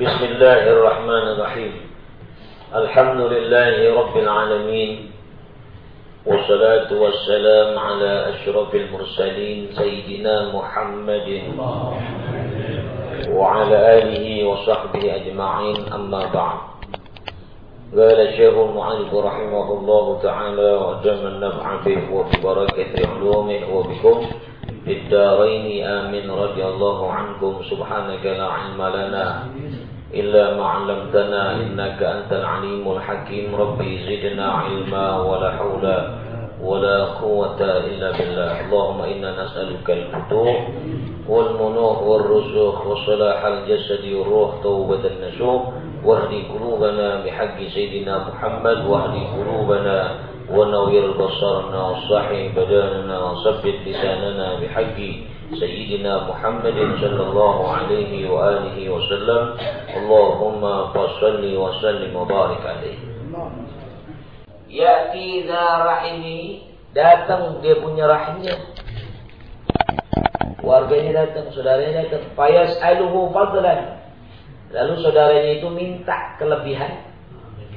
بسم الله الرحمن الرحيم. الحمد لله رب العالمين والصلاة والسلام على أشرف المرسلين سيدنا محمد وعلى آله وصحبه أجمعين أما بعد. قال الشيخ المعلم رحمه الله تعالى وجم النفع به وببركة علومه وبكم في الدارين. آمين. رضي الله عنكم. سبحانك لا علم لنا إلا ما علمتنا إنك أنت العليم الحكيم. ربي زدنا علما ولا حول ولا قوة إلا بالله. اللهم إنا نسألك الفتوح والمنوح والرزق وصلاح الجسد والروح توبة النسوح واهدي قلوبنا بحق سيدنا محمد. واهدي قلوبنا ونوير بصرنا وصحي بداننا وثبت لساننا بحق سيدنا محمد صلى الله عليه وآله وسلم اللهم صل وسلم وبارك عليه Ya'ti za rahimi datang dia punya rahimnya. Warganya datang, saudaranya datang. Fayas aluhu fadlan. Lalu saudaranya itu minta kelebihan.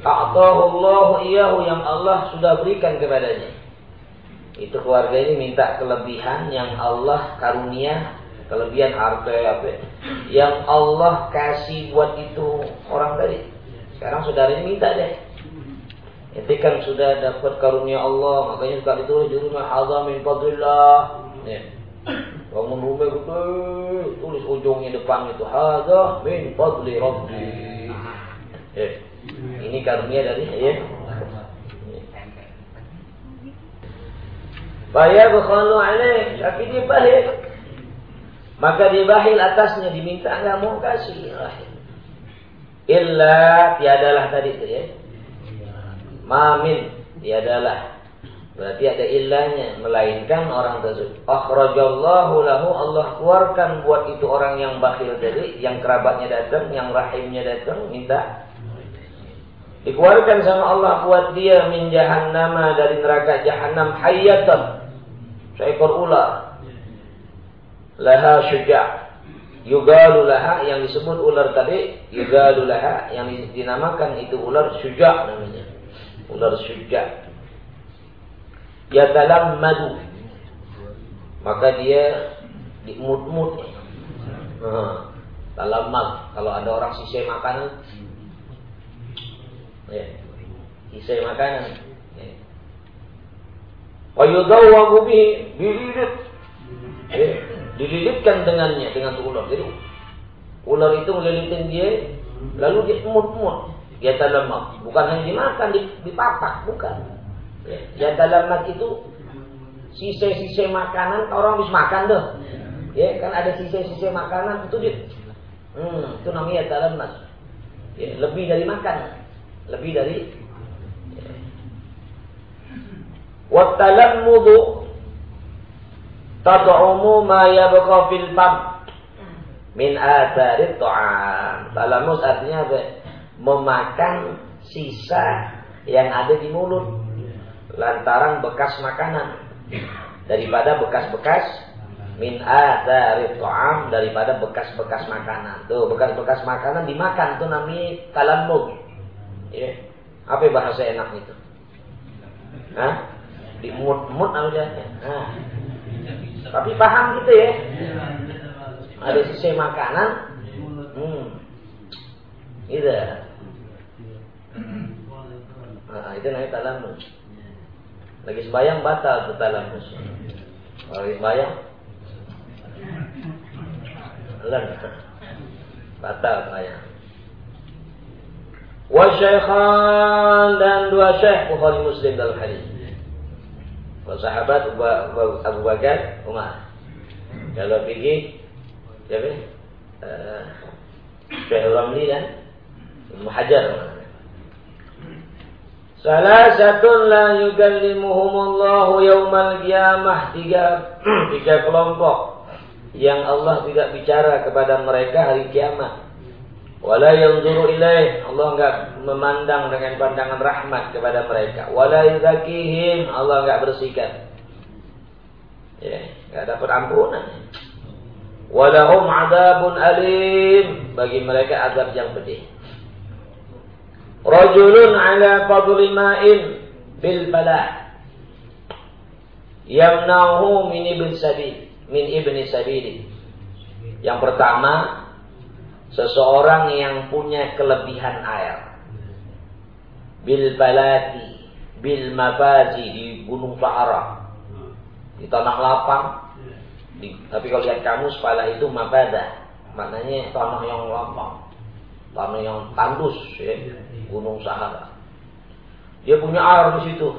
A'tahu Allah iyahu yang Allah sudah berikan kepadanya. Itu keluarga ini minta kelebihan yang Allah karunia, kelebihan harta apa yang Allah kasih buat itu orang tadi. Sekarang saudaranya minta deh. Itu kan sudah dapat karunia Allah, makanya suka ditulis di rumah hadza min. Bangun rumah gitu, tulis ujungnya depan itu hadza min fadli rabbi. Ini karunia dari ya. Bayar berkhalu alaih, tapi dia bahil. Maka dia bahil atasnya diminta enggak mau kasih rahim. Illa tiadalah tadi itu ya. Mamin tiadalah. Berarti ada illanya melainkan orang tersebut. Akhrajallahu lahu Allah keluarkan buat itu orang yang bakhil tadi, yang kerabatnya datang, yang rahimnya datang minta dikeluarkan sama Allah buat dia min jahannama dari neraka jahanam hayatan seekor ular. Laha syuja. Yugalu laha yang disebut ular tadi yugalu laha yang dinamakan itu ular syuja namanya. Ular syuja. Dalam madu maka dia dimut-mut dalam mad kalau ada orang sisai makanan. Ya, sisai makanan Wayudawwagu bihi dililit. Dililitkan dengannya dengan ular. Jadi ular itu melilitin dia lalu dia emut-emut. Dia talamak. Bukan hanya dimakan, dipapak, bukan. Ya, dia talamak itu sisa-sisa makanan orang bisa makan tuh. Ya, kan ada sisa-sisa makanan itu dia hmm, itu namanya talamak. Ya, lebih dari makan. Lebih dari Wattalammudu tad'umu ma yabqa fil fam min atharit ta'am. Talamus artinya apa? Memakan sisa yang ada di mulut lantaran bekas makanan daripada bekas-bekas min atharit ta'am daripada bekas-bekas makanan. Tuh, bekas-bekas makanan dimakan tuh namanya talamud. Ya. Apa bahasa enak itu? Hah? Dimut-mut aja. Nah. Tapi paham gitu ya. Ada sisi makanan. Hmm. Gitu. Nah, itu namanya talamus. Lagi sembahyang batal tuh talamus. Kalau lagi sembahyang Len. Batal sembahyang. Wa syaikhan dan dua syekh Bukhari Muslim dalam hadis. Kalau sahabat Abu Bakar, Umar. Kalau pergi siapa? Uh, Syekh Ramli dan Ibnu Hajar. Salah satu la yukallimuhumullahu yaumal qiyamah tiga tiga kelompok yang Allah tidak bicara kepada mereka hari kiamat. Wala yanzuru ilaih. Allah enggak memandang dengan pandangan rahmat kepada mereka. Wala yuzakihim. Allah enggak bersihkan. Ya, enggak dapat ampunan. Walahum adabun alim. Bagi mereka azab yang pedih. Rajulun ala fadli ma'in bil balah. Yamnahu min ibn sabil. Min ibni sabili. Yang pertama, seseorang yang punya kelebihan air. Bil balati, bil mafazi di Gunung Sahara. Di tanah lapang. Di, tapi kalau lihat kamu pala itu mabada. Maknanya tanah yang lapang. Tanah yang tandus ya. Gunung Sahara. Dia punya air di situ.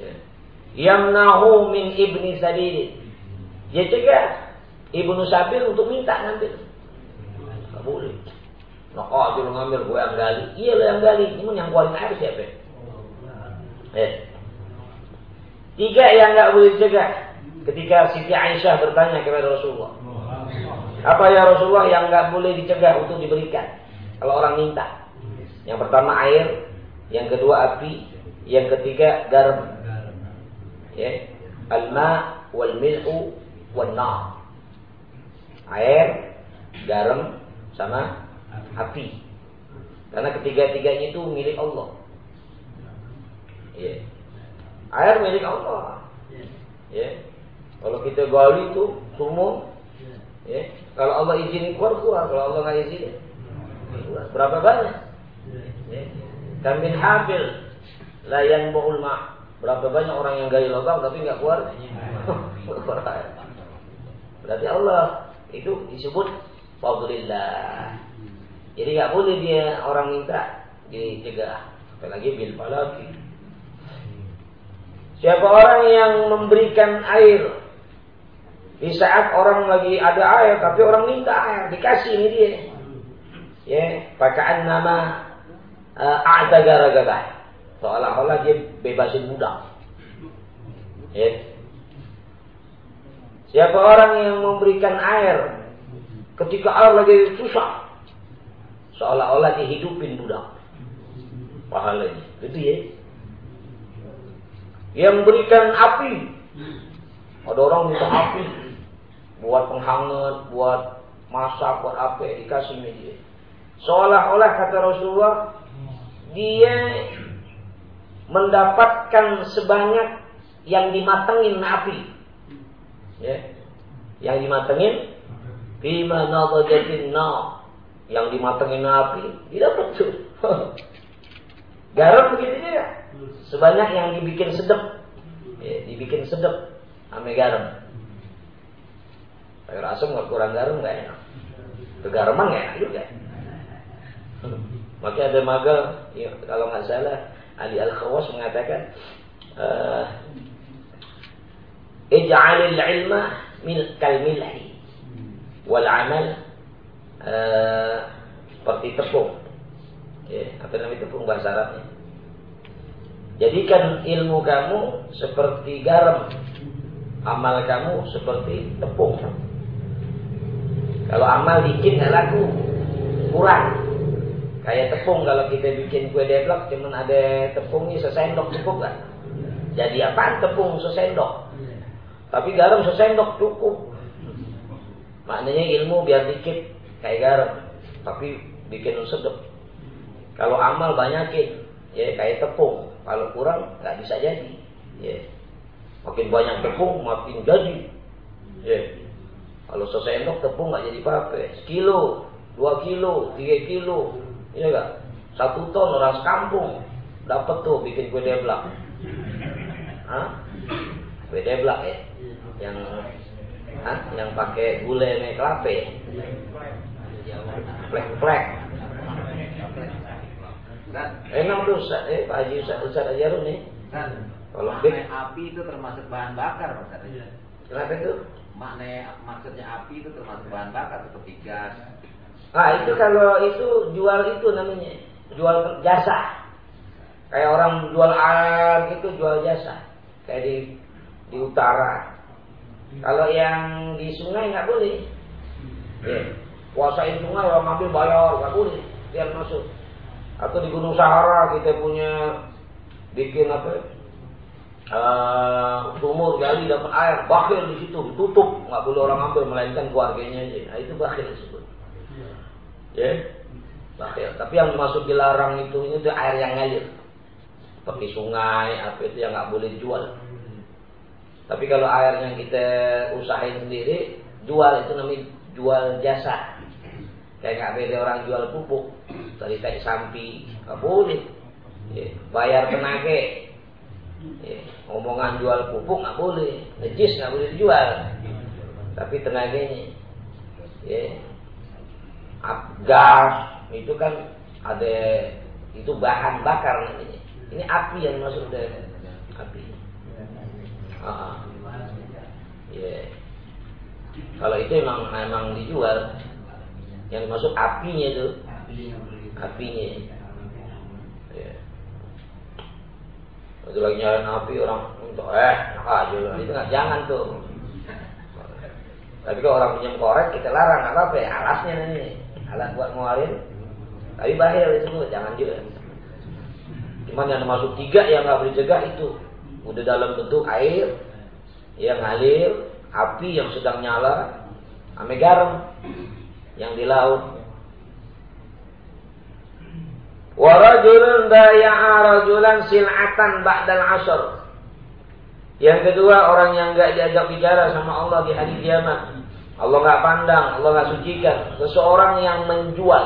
Ya. Yamnahu min ibni sabili. Dia cegah ibnu Sabil untuk minta ngambil. Gak boleh. Nah, oh, lu ngambil gue yang gali. Iya lo yang gali. Ini yang keluarin air siapa? Eh. Tiga yang nggak boleh cegah. Ketika Siti Aisyah bertanya kepada Rasulullah. Apa ya Rasulullah yang nggak boleh dicegah untuk diberikan? Kalau orang minta. Yang pertama air. Yang kedua api. Yang ketiga garam. Ya. Alma wal mil'u wal nar. Air, garam, sama api. Karena ketiga-tiganya itu milik Allah. Ya. Air milik Allah. Ya. Kalau kita gali itu sumur, ya. Kalau Allah izin keluar keluar, kalau Allah nggak izin, keluar. Berapa banyak? Ya. Kamin hafil layan bohul ma. Berapa banyak orang yang gali lubang tapi nggak keluar? keluar air. Berarti Allah itu disebut fadlillah. Jadi nggak boleh dia orang minta dicegah. Apalagi bil falaki. Siapa orang yang memberikan air di saat orang lagi ada air tapi orang minta air dikasih ini dia. Ya, bacaan nama uh, ada gara-gara. Seolah-olah dia bebasin budak. Ya. Siapa orang yang memberikan air ketika air lagi susah, seolah-olah dihidupin budak. Pahalanya, itu ya. Yang memberikan api, ada orang minta api buat penghangat, buat masak, buat apa, dikasih media. Seolah-olah kata Rasulullah, dia mendapatkan sebanyak yang dimatengin api. Ya. Yang dimatengin bima nadajatin na. Yang dimatengin api, tidak betul. Garam begitu juga. Sebanyak yang dibikin sedap. Ya, dibikin sedap ame garam. Sayur asam nggak kurang garam nggak enak. Kegaraman nggak enak juga. Maka ada magal, ya, kalau nggak salah Ali Al Khawas mengatakan, uh, Ij'alil ilma min kalmilhi wal amal uh, seperti tepung. Ya, apa namanya tepung bahasa Arabnya? Jadikan ilmu kamu seperti garam, amal kamu seperti tepung. Kalau amal dikit nggak laku, kurang. Kayak tepung kalau kita bikin kue deblok cuman ada tepungnya sesendok cukup kan? Jadi apa tepung sesendok? Tapi garam sesendok cukup. Maknanya ilmu biar dikit kayak garam, tapi bikin sedap. Kalau amal banyakin, ya kayak tepung. Kalau kurang nggak bisa jadi. Ya. Makin banyak tepung makin jadi. Ya. Kalau sesendok tepung nggak jadi apa-apa. Sekilo, dua kilo, tiga kilo, Iya enggak? Satu ton orang sekampung dapat tuh bikin kue deblak. Hah? Kue deblak ya? Yang Hah? Yang pakai gulai sama kelapa. Plek-plek. Enak tuh Ustaz, eh Pak Haji Ustaz, Ustaz Ajarun nih. Kalau api itu termasuk bahan bakar Ustaz. Kenapa itu? Makna maksudnya api itu termasuk bahan bakar seperti gas, Nah itu kalau itu jual itu namanya jual jasa. Kayak orang jual air itu jual jasa. Kayak di di utara. Kalau yang di sungai nggak boleh. Ya. Kuasain sungai orang ambil bayar nggak boleh. Biar masuk. Atau di Gunung Sahara kita punya bikin apa? uh, sumur gali dapat air, bakhil di situ, ditutup, nggak boleh orang ambil melainkan keluarganya aja. Nah, itu bakhil disebut. Ya, yeah? bakhil. Tapi yang masuk dilarang itu itu air yang ngalir. Seperti sungai, apa itu yang nggak boleh dijual. Tapi kalau air yang kita usahain sendiri, jual itu namanya jual jasa. Kayak nggak beda orang jual pupuk, dari kayak sampi, nggak boleh. Ya, bayar tenaga, ya, omongan jual pupuk nggak boleh, najis nggak boleh dijual. Tapi tenaganya, ya, gas itu kan ada itu bahan bakar namanya. Ini api yang masuk dari api. Ah, ya. Kalau itu emang emang dijual, yang masuk apinya itu, apinya. Ya. Itu lagi nyalain api orang untuk eh nak aja itu nggak jangan tuh. Tapi kalau orang pinjam korek kita larang nggak apa-apa ya alasnya ini alat buat ngeluarin. Tapi bahaya itu jangan juga. Cuman yang masuk tiga yang nggak boleh cegah itu udah dalam bentuk air yang ngalir, api yang sedang nyala, ame garam yang di laut. Warajulun daya'a rajulan sil'atan ba'dal asr. Yang kedua orang yang enggak diajak bicara sama Allah di hari kiamat. Allah enggak pandang, Allah enggak sucikan. Seseorang yang menjual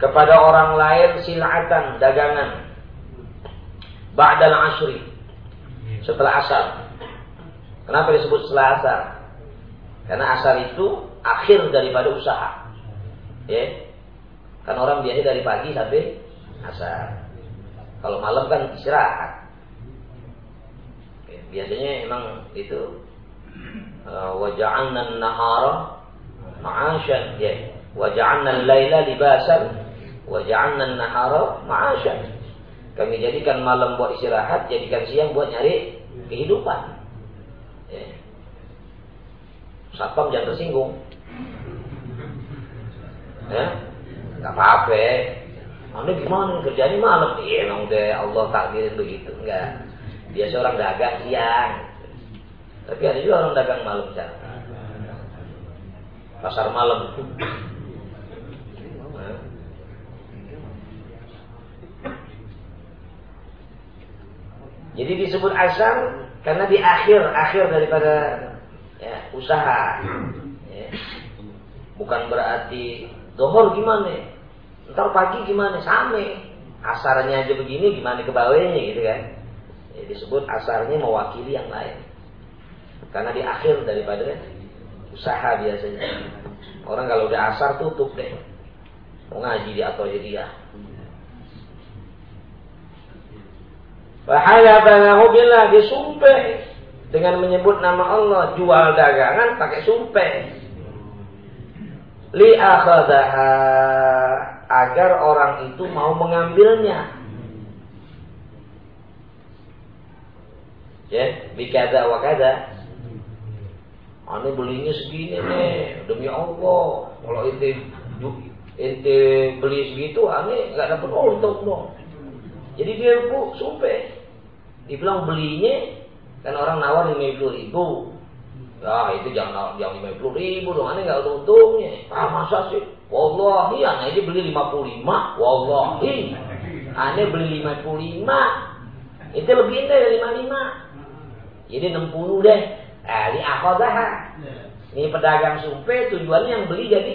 kepada orang lain sil'atan, dagangan. Ba'dal asri. Setelah asar. Kenapa disebut setelah? Karena asar itu akhir daripada usaha. Ya. Kan orang biasa dari pagi sampai asar. Kalau malam kan istirahat. Ya, biasanya emang itu uh, waja'alna nahara ma'asyan ya. Waja'alna al-laila libasan waja'alna nahara ma'asyan. Kami jadikan malam buat istirahat, jadikan siang buat nyari kehidupan. Ya. Satpam jangan tersinggung. Ya, nggak apa-apa. Anda gimana kerjanya? Malam iya emang udah Allah takdirin begitu. Enggak biasa orang dagang siang. Tapi ada juga orang dagang malam kan pasar malam. Jadi disebut asar karena di akhir akhir daripada ya, usaha ya. bukan berarti Dohor gimana? Ntar pagi gimana? Same. Asarnya aja begini, gimana ke bawahnya gitu kan? Ya, disebut asarnya mewakili yang lain. Karena di akhir daripada usaha biasanya. Orang kalau udah asar tutup deh. Mau ngaji di atau jadi ya. Bahaya billah disumpah dengan menyebut nama Allah jual dagangan pakai sumpah li agar orang itu mau mengambilnya. Ya, bikada wa kada. Anu belinya segini nih, demi Allah. Kalau ente ente beli segitu, ane nggak dapat untung dong. Jadi dia bu sumpah. Dibilang belinya kan orang nawar lima puluh ribu, Ya itu jangan yang lima puluh ribu dong, aneh nggak untungnya. Ah masa sih? Wallahi aneh aja beli lima puluh lima. Wallahi aneh beli lima puluh lima. Itu lebih dari lima lima. Jadi enam puluh deh. Eh, ini dah. Ini pedagang sumpe tujuannya yang beli jadi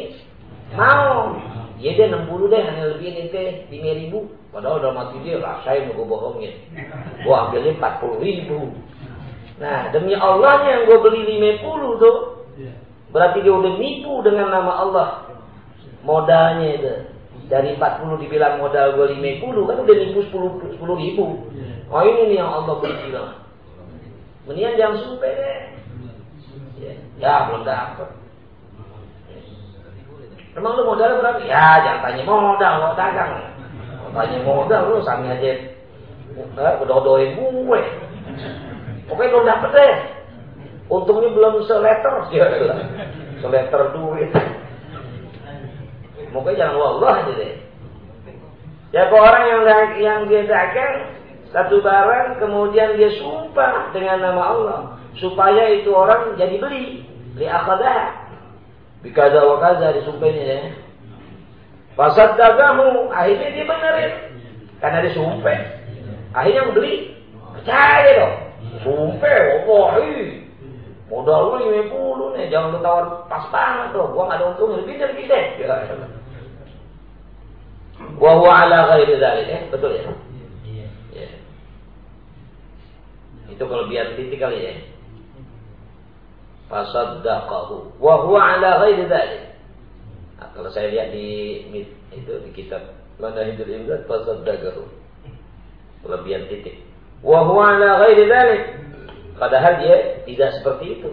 mau. Ya dia puluh deh, hanya lebih ini teh lima ribu. Padahal udah mati dia mau gue bohongin. Gua ambilnya empat puluh ribu. Nah, demi Allah yang gue beli 50 tuh. Iya. Berarti dia udah nipu dengan nama Allah. Modalnya itu. Dari 40 dibilang modal gue 50 kan udah nipu 10, 10 ribu. Iya. Oh ini nih yang Allah beri bilang. Mendingan jangan sumpah deh. Ya, ya belum dapet. Emang lu modal berapa? Ya jangan tanya modal, mau dagang. Tanya modal lu sami aja. Eh, udah doain gue. Pokoknya belum dapet deh. Untungnya belum seleter. Ya, seleter duit. Mungkin jangan wallah aja deh. Ya kalau orang yang yang dia dagang satu barang kemudian dia sumpah dengan nama Allah supaya itu orang jadi beli li akadah bikaza wa disumpahnya ya dagamu akhirnya dia benerin. Karena dia sumpah. Akhirnya beli percaya dong. Sumpah wallahi modal lu lima puluh nih jangan lu tawar pas banget tuh gua gak ada untungnya. Lebih dari kita. Ya. wa huwa ala ghairi dzalik eh betul ya? Itu kelebihan titik kali ya. Fasaddaqahu. Wa huwa ala ghairi dzalik. Kalau saya lihat di itu di kitab mana Manahidul Imdad fasaddaqahu. Kelebihan titik. Wa huwa ala ghairi dzalik. Padahal dia tidak seperti itu.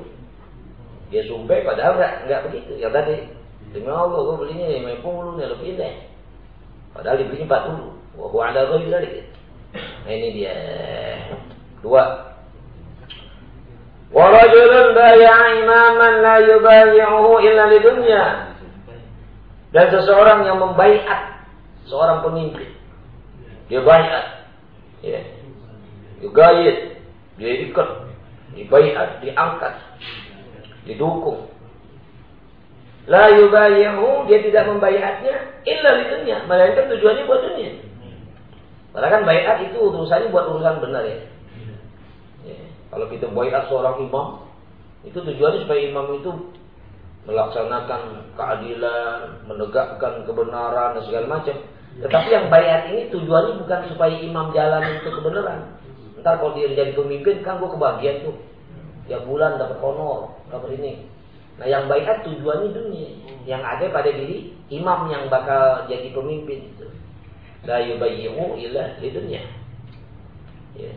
Dia sumpah padahal enggak enggak begitu. Yang tadi demi Allah gue belinya 50 nih lebih deh. Padahal dibelinya 40. Wa huwa ala ghairi dzalik. Nah ini dia. Dua, Warajulun baya'a imaman la yubayi'uhu illa lidunya. Dan seseorang yang membaiat seorang pemimpin. Dia bayat. Ya. Yugayit. Dia ikut. Dibaiat, diangkat. Didukung. La yubayi'uhu, dia tidak membayatnya illa lidunya. Melainkan tujuannya buat dunia. Padahal kan bayat itu urusannya buat urusan benar ya. Kalau kita bayar seorang imam, itu tujuannya supaya imam itu melaksanakan keadilan, menegakkan kebenaran dan segala macam. Tetapi yang bayat ini tujuannya bukan supaya imam jalan untuk kebenaran. Ntar kalau dia jadi pemimpin kan gue kebagian tuh. Ya bulan dapat honor, dapat ini. Nah yang bayat tujuannya dunia. Yang ada pada diri imam yang bakal jadi pemimpin itu. La yubayyi'u illa di dunia. Ya.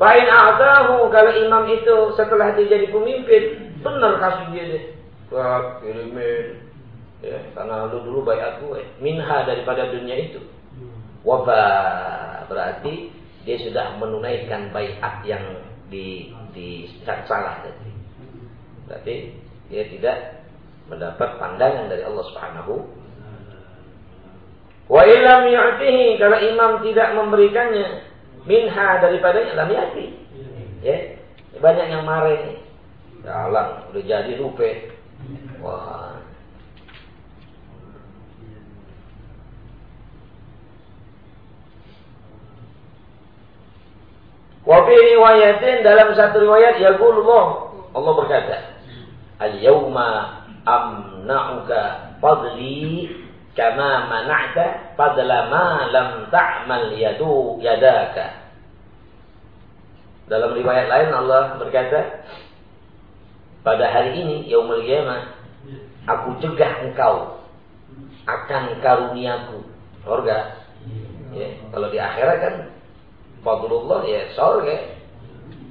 Bain a'tahu kalau imam itu setelah dia jadi pemimpin, benar kasih dia deh. Kirimin. Ya, karena lu dulu bayar gue. Minha daripada dunia itu. Wafa berarti dia sudah menunaikan bayat yang di di salah tadi. Berarti dia tidak mendapat pandangan dari Allah Subhanahu Wa illam yu'tihi kalau imam tidak memberikannya minha daripadanya lam yati. Ya. Banyak yang marah ini. Allah, udah jadi rupe. Wah. Riwayatin dalam satu riwayat ya Allah Allah berkata Al-yawma amna'uka fadli kama mana'ta fadla ma lam ta'mal yadu yadaka. Dalam riwayat lain Allah berkata, pada hari ini yaumul qiyamah aku cegah engkau akan karuniaku surga. Ya, kalau di akhirat kan fadlullah ya surga.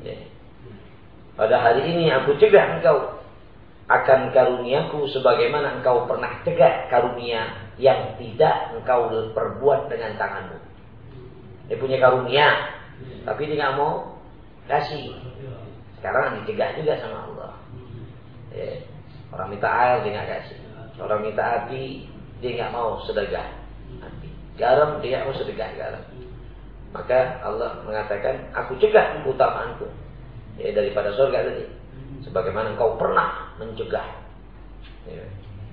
Ya. Pada hari ini aku cegah engkau akan karuniaku sebagaimana engkau pernah cegah karunia yang tidak engkau perbuat dengan tanganmu. Dia punya karunia, tapi dia nggak mau kasih. Sekarang dicegah juga sama Allah. Ya. Orang minta air dia nggak kasih. Orang minta api dia nggak mau sedekah. Api. Garam dia mau sedekah garam. Maka Allah mengatakan, aku cegah utamaanku ya, daripada surga tadi. Sebagaimana engkau pernah mencegah. Ya.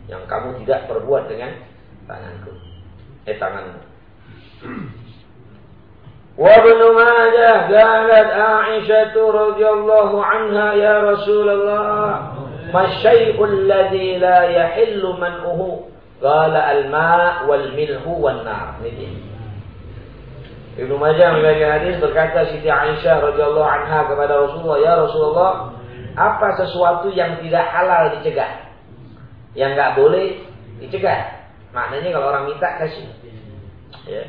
Yang kamu tidak perbuat dengan tanganku. Eh tanganmu. وابن ماجه قالت عائشة رضي الله عنها يا رسول الله ما الشيء الذي لا يحل منه قال الماء والملح والنار Ibnu Majah mengatakan hadis berkata Siti Aisyah radhiyallahu anha kepada Rasulullah, "Ya Rasulullah, apa sesuatu yang tidak halal dicegah? Yang nggak boleh dicegah?" Maknanya kalau orang minta kasih. Ya.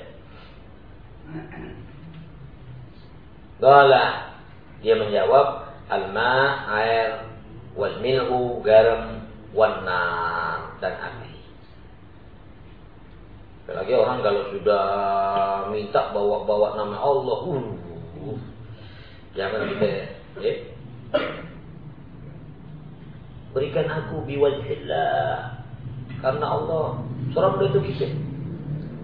Gala dia menjawab alma air wal milhu garam warna dan api. Lagi orang kalau sudah minta bawa-bawa nama Allah, uh, jangan kita ya. Berikan aku biwajhillah karena Allah Seorang udah itu gitu.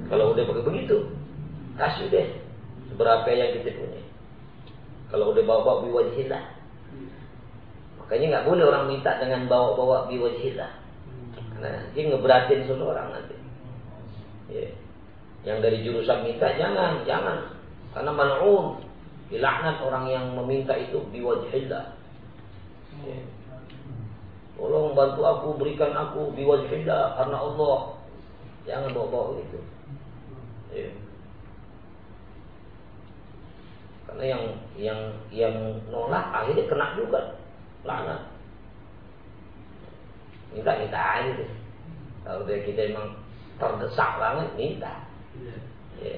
Kalau udah pakai begitu, kasih deh. berapa yang kita punya. Kalau udah bawa-bawa biwajhillah. Makanya nggak boleh orang minta dengan bawa-bawa biwajhillah. Karena dia ngeberatin seseorang nanti. Ya. Yang dari jurusan minta jangan, jangan. Karena mal'un. Dilaknat orang yang meminta itu biwajhillah. Ya. Tolong bantu aku, berikan aku biwajhillah karena Allah. Jangan bawa-bawa itu. Ya. Karena yang yang yang nolak akhirnya kena juga laknat. Minta minta aja deh. Kalau dia kita emang terdesak banget minta. Ya.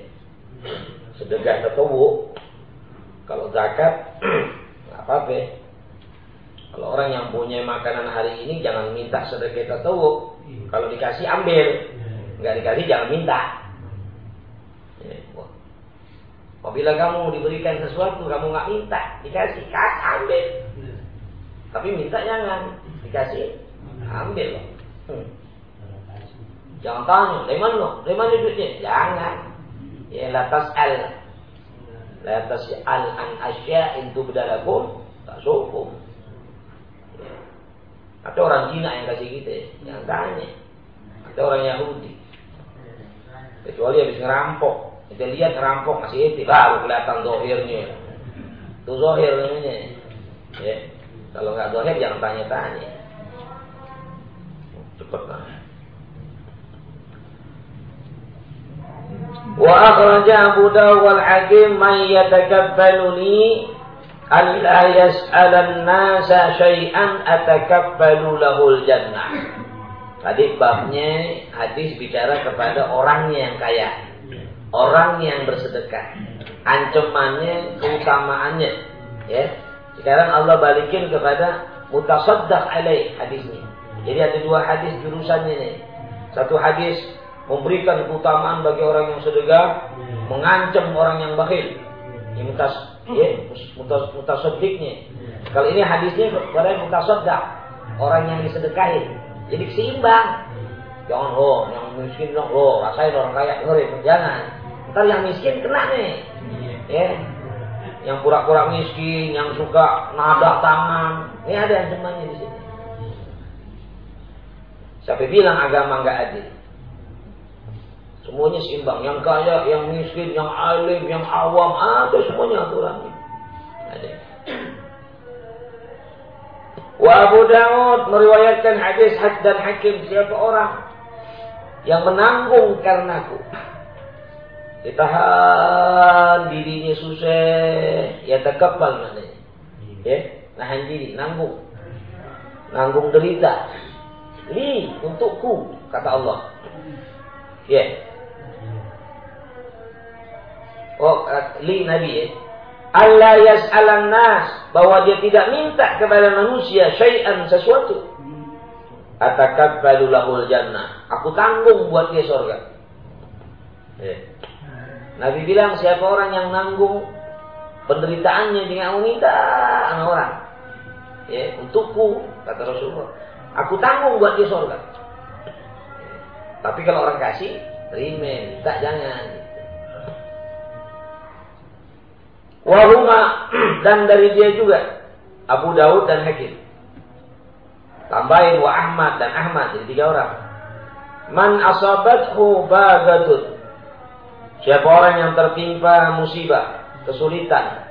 Sedekah tetawu. Kalau zakat nggak apa-apa. Kalau orang yang punya makanan hari ini jangan minta sedekah tetawu. Kalau dikasih ambil, nggak dikasih jangan minta. Ya. Apabila kamu diberikan sesuatu, kamu nggak minta, dikasih, kasih, ambil. Tapi minta jangan, dikasih, ambil loh. Hmm. Jangan tanya, dari mana? Dari mana duitnya? Jangan. Ya latas al. Latas al an asya itu bedalakum tak. Ya. Ada orang Cina yang kasih kita, jangan tanya. Ada orang Yahudi. Kecuali habis ngerampok. Kita lihat ngerampok masih itu baru kelihatan dohirnya. Itu zohir namanya. Ya. Kalau nggak dohir jangan tanya-tanya. Cepet lah. Wa akhraja Abu Dawud wal Hakim man yatakabbalu li alla yas'alan nasa syai'an atakabbalu lahul jannah. Tadi babnya hadis bicara kepada orangnya yang kaya. Orang yang bersedekah. Ancamannya, keutamaannya. Ya. Sekarang Allah balikin kepada mutasaddaq alaih hadisnya. Jadi ada dua hadis jurusannya nih. Satu hadis memberikan keutamaan bagi orang yang sedekah, mengancam orang yang bakhil. Ini mutas ya, mutas mutasaddiknya. Kalau ini hadisnya kepada mutasaddaq, orang yang disedekahin. Jadi seimbang. Jangan oh, yang miskin dong, oh, rasain orang kaya dengerin, jangan. Ntar yang miskin kena nih. Ya. Yang pura-pura miskin, yang suka nada tangan. Ini ada yang semuanya di sini. Siapa bilang agama nggak adil? Semuanya seimbang. Yang kaya, yang miskin, yang alim, yang awam, ada semuanya aturannya. Ada. Wa Abu Daud meriwayatkan hadis had dan hakim siapa orang yang menanggung karenaku. Ditahan dirinya susah, ya takabal namanya. Ya, nahan diri, nanggung. Nanggung derita. Li untukku, kata Allah. Ya. Oh, li Nabi ya. Allah yas'alan nas bahwa dia tidak minta kepada manusia syai'an sesuatu. Atakabbalu lahul jannah. Aku tanggung buat dia surga. Ya. Nabi bilang siapa orang yang nanggung penderitaannya dengan meminta sama orang. Ya, untukku kata Rasulullah. Aku tanggung buat dia surga. Ya. Tapi kalau orang kasih, terima, minta jangan. Wahuma dan dari dia juga Abu Daud dan Hakim. Tambahin wa Ahmad dan Ahmad jadi tiga orang. Man asabathu bagatun. Siapa orang yang tertimpa musibah, kesulitan.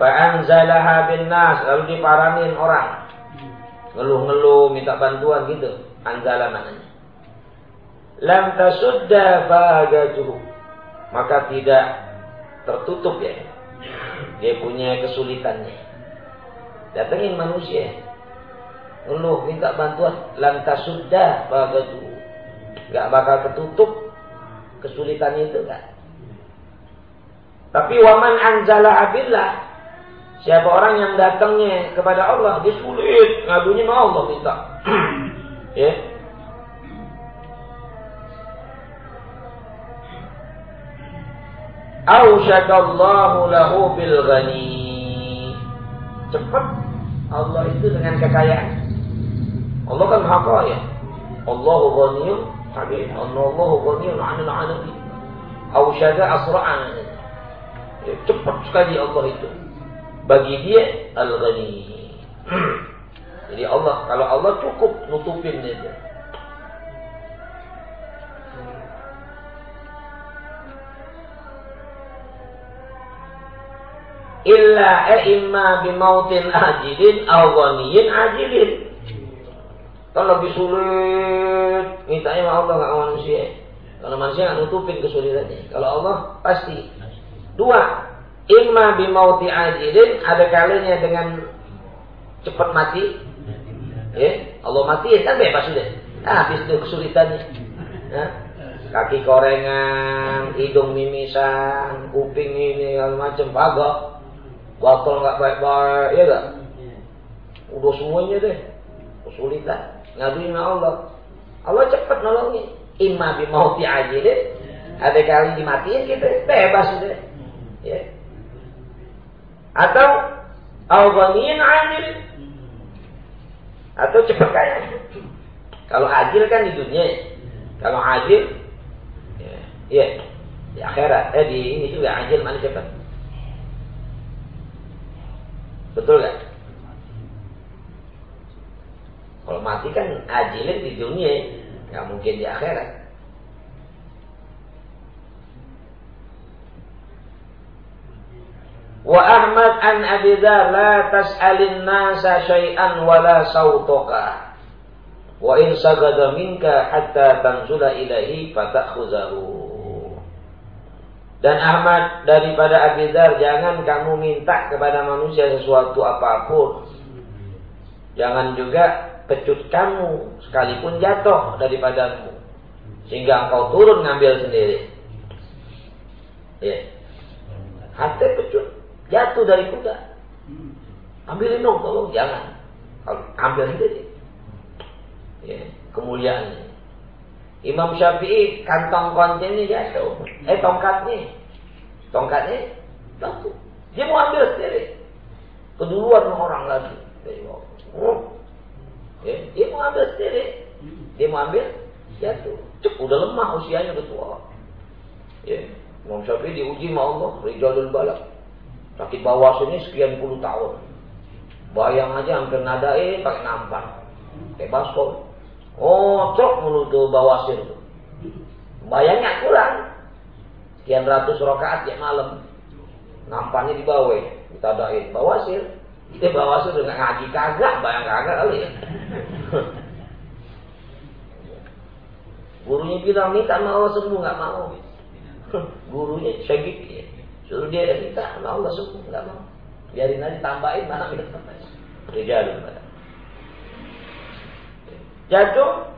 Fa'anzalaha bin nas lalu diparanin orang. Ngeluh-ngeluh minta bantuan gitu. Anzala namanya. Lam tasudda bagatuhu. Maka tidak tertutup ya dia punya kesulitannya. Datengin manusia. Ngeluh, minta bantuan. Lantas sudah bagatu. Gak bakal ketutup kesulitan itu kan. Tapi waman anzala abillah. Siapa orang yang datangnya kepada Allah, dia sulit. Ngadunya mau Allah minta. ya. Ausyakallahu lahu bil ghani. Cepat Allah itu dengan kekayaan. Allah kan maha kaya. Allahu ghaniyun hakim. Allahu ghaniyun 'anil 'alamin. Ausyaka asra'an. Ya, cepat sekali Allah itu. Bagi dia Al-Ghani. Jadi Allah, kalau Allah cukup nutupin dia. illa imma bimautin ajilin aw ghaniyin ajilin. Kalau lebih sulit, mintanya sama Allah nggak manusia. Kalau manusia nggak nutupin kesulitannya. Kalau Allah pasti. Dua, imma bimauti ajilin ada kalinya dengan cepat mati. Ya, Allah mati ya kan bebas sudah. Ah, habis itu kesulitannya. Ya. Kaki korengan, hidung mimisan, kuping ini, segala macam, bagok. Wakil nggak baik-baik, ya gak? Udah semuanya deh. Kesulitan. Ngaduin Allah. Allah cepat nolongin. Imma bimauti aja deh. Ada kali dimatiin kita bebas deh. Ya. Atau Al-Ghaniyin adil. Atau cepat kaya. Kalau adil kan di dunia. Kalau adil, ya, ya di akhirat. Eh di ini juga adil mana cepat. Betul gak? Kalau mati kan ajilin di dunia, nggak mungkin di akhirat. Wa Ahmad an Abi Dzar la tas'alin nasa syai'an wala sautoka. Wa in sagada minka hatta tanzula ilahi fatakhuzahu. Dan Ahmad daripada Abidar jangan kamu minta kepada manusia sesuatu apa pun. Jangan juga pecut kamu sekalipun jatuh daripadamu. Sehingga engkau turun ngambil sendiri. Ya. Hati pecut jatuh dari kuda. Ambilin dong tolong jangan. Ambil sendiri. Ya, kemuliaan Imam Syafi'i kantong kontennya jatuh. Eh tongkatnya. Tongkatnya jatuh. Dia mau ambil sendiri. Keduluan orang lagi. Ya, ambil sendiri. Dia mau ambil jatuh. Cuk, udah lemah usianya udah tua. Ya, Imam Syafi'i diuji sama Allah. Rijalul balak. Sakit bawah sini sekian puluh tahun. Bayang aja hampir nadain pakai nampan. Kayak baskom. Oh, cok mulu tuh bawasir tuh. Bayangnya kurang. Sekian ratus rakaat ya malam. Nampaknya di bawah, ditadain bawasir. Itu bawasir dengan ngaji kagak, bayang kagak kali ya. Gurunya bilang minta mau sembuh nggak mau. Gurunya syagik ya. Suruh dia minta sama Allah sembuh nggak mau. Biarin aja tambahin mana kita tambahin. Rijalun jatuh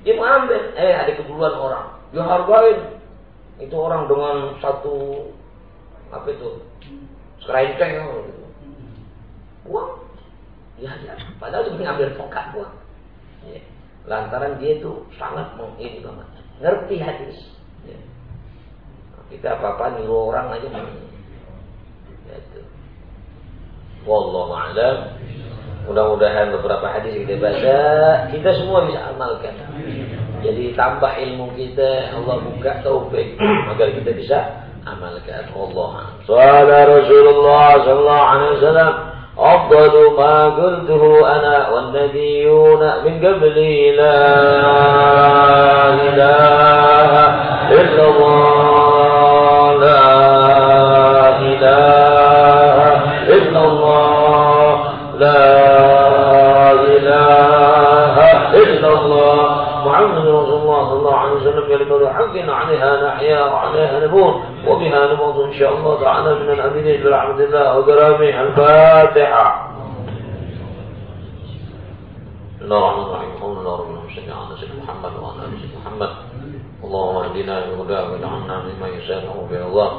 dia mengambil eh ada keduluan orang dia hargain itu orang dengan satu apa itu sekerenceng gitu. Uang ya, ya padahal cuma ngambil tongkat uang ya. lantaran dia itu sangat ini banget ngerti hadis ya. kita apa apa niru orang aja ya, itu. Wallahu a'lam Mudah-mudahan beberapa hadis kita baca, kita semua bisa amalkan. Jadi tambah ilmu kita, Allah buka taufik agar kita bisa amalkan. Allah. Salam Rasulullah sallallahu alaihi wasallam. أفضل ما قلته أنا والنبيون من قبلي لا إله إلا الله لا إله كلمة حق عليها نحيا وعليها نموت وبها نموت إن شاء الله تعالى من الأمينين برحمة الله وكرامه. الفاتحة. بسم الله الرحمن الرحيم. الحمد لله رب سيدنا محمد وعلى آل سيدنا محمد. اللهم اهدنا بهداك واجعلنا ممن في الله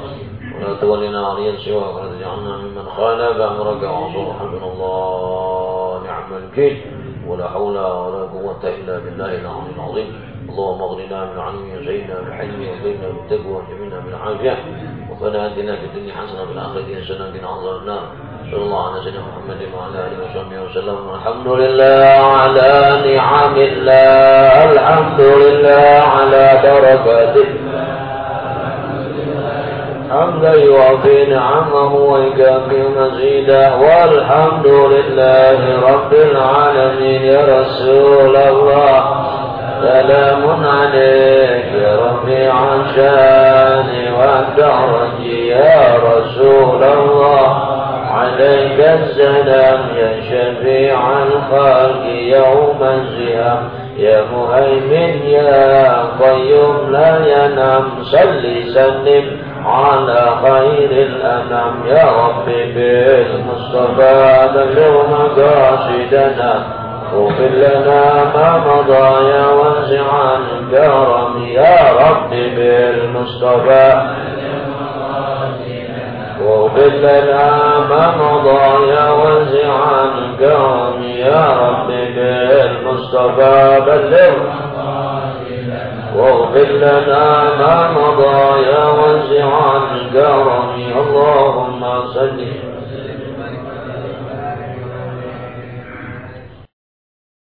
ولا تولنا وليا سواك ولا تجعلنا ممن خالف امرك وعصوا حسبنا الله. نعم الجيل ولا حول ولا قوة إلا بالله العلي العظيم. اللهم اغننا من علم وزينا بالحلم وزينا بالتقوى وجمينا بالعافية ربنا آتنا في الدنيا حسنة وفي الآخرة حسنة وقنا عذاب النار. صلى الله على سيدنا محمد وعلى آله وصحبه وسلم. الحمد لله على نعم الله. الحمد لله على بركاته. حمدا يوافي نعمه ويكافئ مزيدا والحمد لله رب العالمين. يا رسول الله. سلام عليك رفيع الشان والدرج يا رسول الله. عليك السلام يا شفيع الخلق يوم الزهام يا مهيمن يا قيوم لا ينام. صل سلم على خير الأنام. يا ربي بالمصطفى بلغ مقاصدنا اغفر لنا ما مضى يا واسع الكرم يا ربي بالمصطفى. واغفر لنا ما مضى يا واسع الكرم يا رب بالمصطفى. بلغ. واغفر لنا ما مضى يا واسع الكرم اللهم صل.